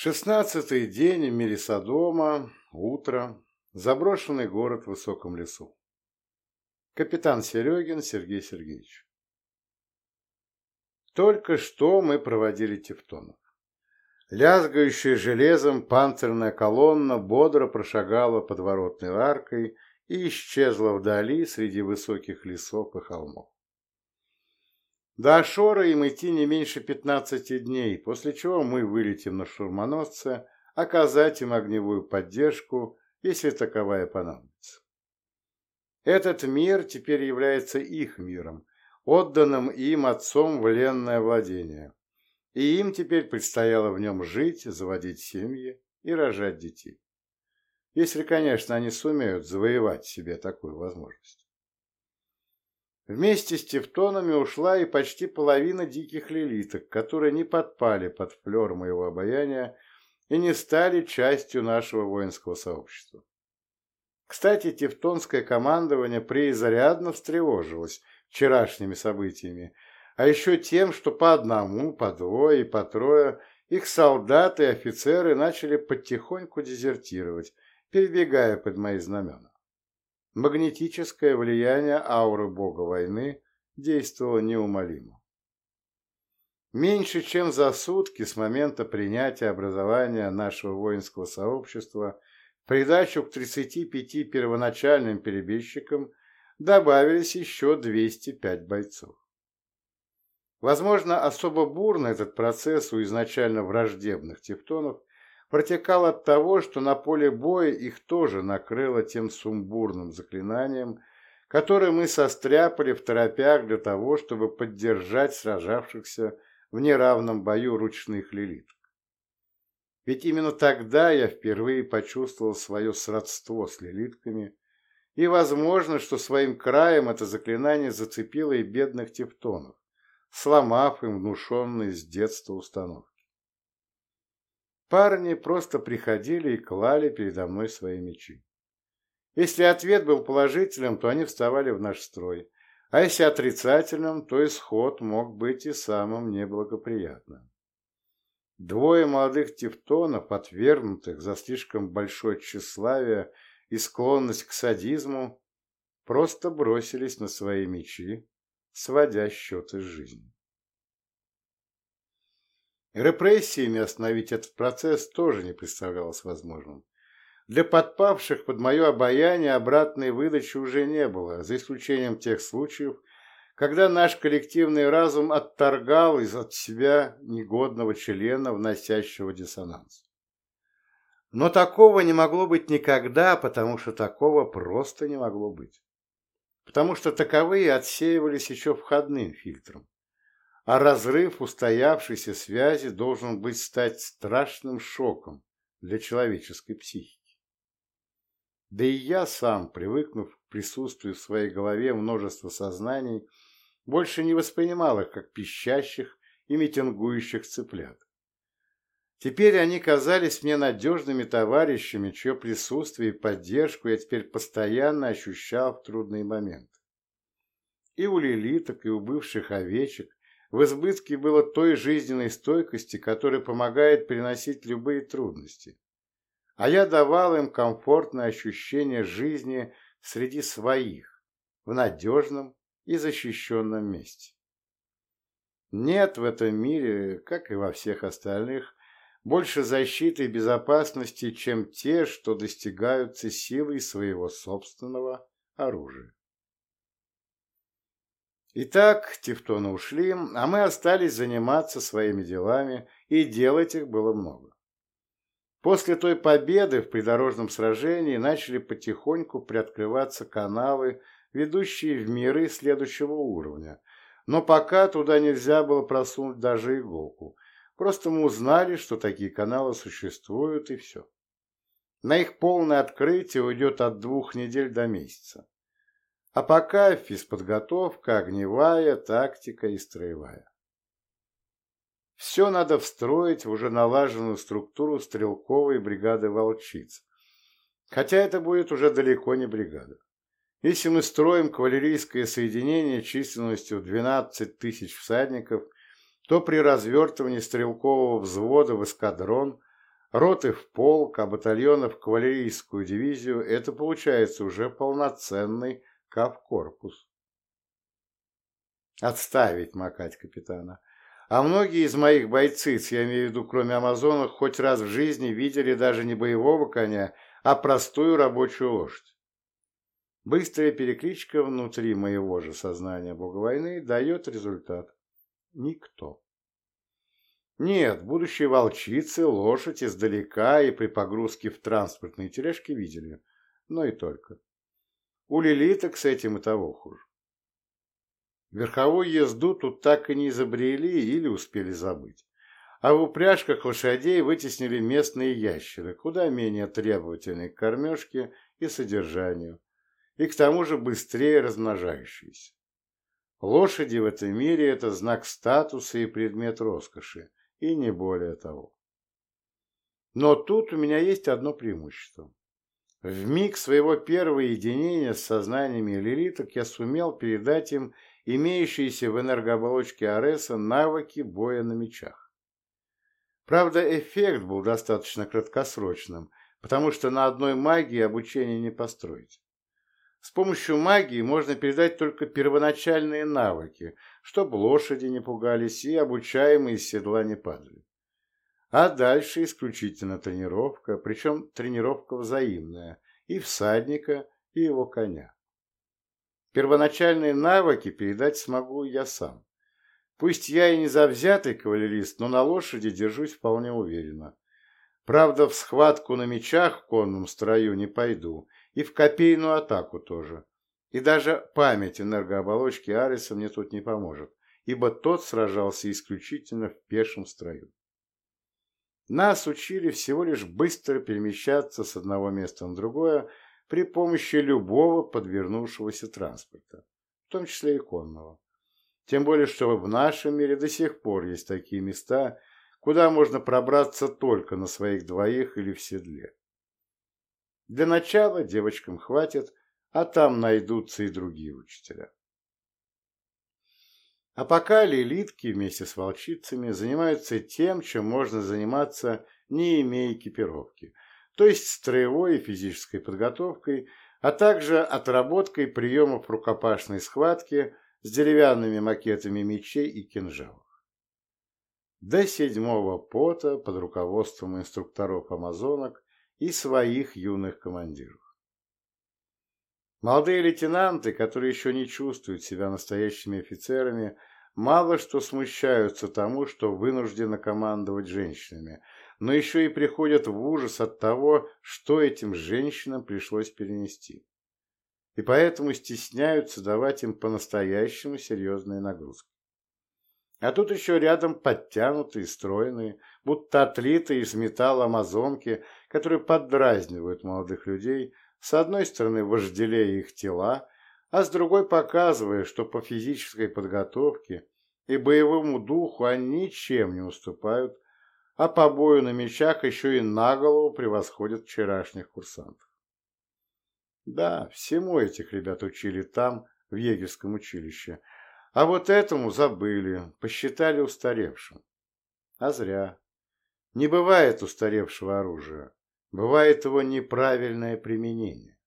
Шестнадцатый день в мире Содома, утро, заброшенный город в высоком лесу. Капитан Серегин Сергей Сергеевич. Только что мы проводили тевтонов. Лязгающая железом панцирная колонна бодро прошагала подворотной аркой и исчезла вдали среди высоких лесов и холмов. До Ашора им идти не меньше пятнадцати дней, после чего мы вылетим на штурмоносце, оказать им огневую поддержку, если таковая понадобится. Этот мир теперь является их миром, отданным им отцом в ленное владение, и им теперь предстояло в нем жить, заводить семьи и рожать детей. Если, конечно, они сумеют завоевать себе такую возможность. Вместе с тевтонами ушла и почти половина диких лилиток, которые не подпали под флер моего обаяния и не стали частью нашего воинского сообщества. Кстати, тевтонское командование преизрядно встревожилось вчерашними событиями, а еще тем, что по одному, по двое и по трое их солдаты и офицеры начали потихоньку дезертировать, перебегая под мои знамена. Магнетическое влияние ауры бога войны действовало неумолимо. Меньше чем за сутки с момента принятия образования нашего воинского сообщества придачу к 35 первоначальным перебежчикам добавились еще 205 бойцов. Возможно, особо бурно этот процесс у изначально враждебных тевтонов протекал от того, что на поле боя их тоже накрыло тем сумбурным заклинанием, которое мы состряпали в торопях для того, чтобы поддержать сражавшихся в неравном бою ручных лилиток. Ведь именно тогда я впервые почувствовал свое сродство с лилитками, и возможно, что своим краем это заклинание зацепило и бедных тевтонов, сломав им внушенные с детства установки. Парни просто приходили и клали передо мной свои мечи. Если ответ был положительным, то они вставали в наш строй, а если отрицательным, то исход мог быть и самым неблагоприятным. Двое молодых тевтонов, отвергнутых за слишком большое тщеславие и склонность к садизму, просто бросились на свои мечи, сводя счеты с жизнью. Репрессиями остановить этот процесс тоже не представлялось возможным. Для подпавших под мое обаяние обратной выдачи уже не было, за исключением тех случаев, когда наш коллективный разум отторгал из от себя негодного члена, вносящего диссонанс. Но такого не могло быть никогда, потому что такого просто не могло быть. Потому что таковые отсеивались еще входным фильтром а разрыв устоявшейся связи должен быть стать страшным шоком для человеческой психики. Да и я сам, привыкнув к присутствию в своей голове множества сознаний, больше не воспринимал их как пищащих и митингующих цыплят. Теперь они казались мне надежными товарищами, чье присутствие и поддержку я теперь постоянно ощущал в трудные моменты. И у лилиток, и у бывших овечек в избытке было той жизненной стойкости, которая помогает переносить любые трудности. А я давал им комфортное ощущение жизни среди своих, в надежном и защищенном месте. Нет в этом мире, как и во всех остальных, больше защиты и безопасности, чем те, что достигаются силой своего собственного оружия. Итак, тевтоны ушли, а мы остались заниматься своими делами, и делать их было много. После той победы в придорожном сражении начали потихоньку приоткрываться каналы, ведущие в миры следующего уровня, но пока туда нельзя было просунуть даже иголку. Просто мы узнали, что такие каналы существуют, и все. На их полное открытие уйдет от двух недель до месяца. А пока физподготовка, огневая, тактика и строевая. Все надо встроить в уже налаженную структуру стрелковой бригады «Волчиц». Хотя это будет уже далеко не бригада. Если мы строим кавалерийское соединение численностью в 12 тысяч всадников, то при развертывании стрелкового взвода в эскадрон роты в полк, а батальоны в кавалерийскую дивизию – это получается уже полноценный кавкорпус. Отставить макать капитана. А многие из моих бойциц, я имею в виду кроме амазонок, хоть раз в жизни видели даже не боевого коня, а простую рабочую лошадь. Быстрая перекличка внутри моего же сознания бога войны дает результат. Никто. Нет, будущие волчицы лошадь издалека и при погрузке в транспортные тележки видели, но и только. У лилиток с этим и того хуже. Верховую езду тут так и не изобрели или успели забыть. А в упряжках лошадей вытеснили местные ящеры, куда менее требовательные к кормежке и содержанию, и к тому же быстрее размножающиеся. Лошади в этом мире – это знак статуса и предмет роскоши, и не более того. Но тут у меня есть одно преимущество. В миг своего первого единения с сознаниями лилиток я сумел передать им имеющиеся в энергооболочке Ареса навыки боя на мечах. Правда, эффект был достаточно краткосрочным, потому что на одной магии обучение не построить. С помощью магии можно передать только первоначальные навыки, чтобы лошади не пугались и обучаемые седла не падали. А дальше исключительно тренировка, причем тренировка взаимная, и всадника, и его коня. Первоначальные навыки передать смогу я сам. Пусть я и не завзятый кавалерист, но на лошади держусь вполне уверенно. Правда, в схватку на мечах в конном строю не пойду, и в копейную атаку тоже. И даже память энергооболочки Ариса мне тут не поможет, ибо тот сражался исключительно в пешем строю. Нас учили всего лишь быстро перемещаться с одного места на другое при помощи любого подвернувшегося транспорта, в том числе и конного. Тем более, что в нашем мире до сих пор есть такие места, куда можно пробраться только на своих двоих или в седле. Для начала девочкам хватит, а там найдутся и другие учителя. А пока лилитки вместе с волчицами занимаются тем, чем можно заниматься, не имея экипировки, то есть строевой и физической подготовкой, а также отработкой приемов рукопашной схватки с деревянными макетами мечей и кинжалов. До седьмого пота под руководством инструкторов амазонок и своих юных командиров. Молодые лейтенанты, которые еще не чувствуют себя настоящими офицерами, мало что смущаются тому, что вынуждены командовать женщинами, но еще и приходят в ужас от того, что этим женщинам пришлось перенести. И поэтому стесняются давать им по-настоящему серьезные нагрузки. А тут еще рядом подтянутые, стройные, будто отлитые из металла амазонки, которые поддразнивают молодых людей, с одной стороны вожделея их тела, а с другой показывая, что по физической подготовке и боевому духу они ничем не уступают, а по бою на мечах еще и на голову превосходят вчерашних курсантов. Да, всему этих ребят учили там, в егерском училище, а вот этому забыли, посчитали устаревшим. А зря. Не бывает устаревшего оружия. Бывает его неправильное применение.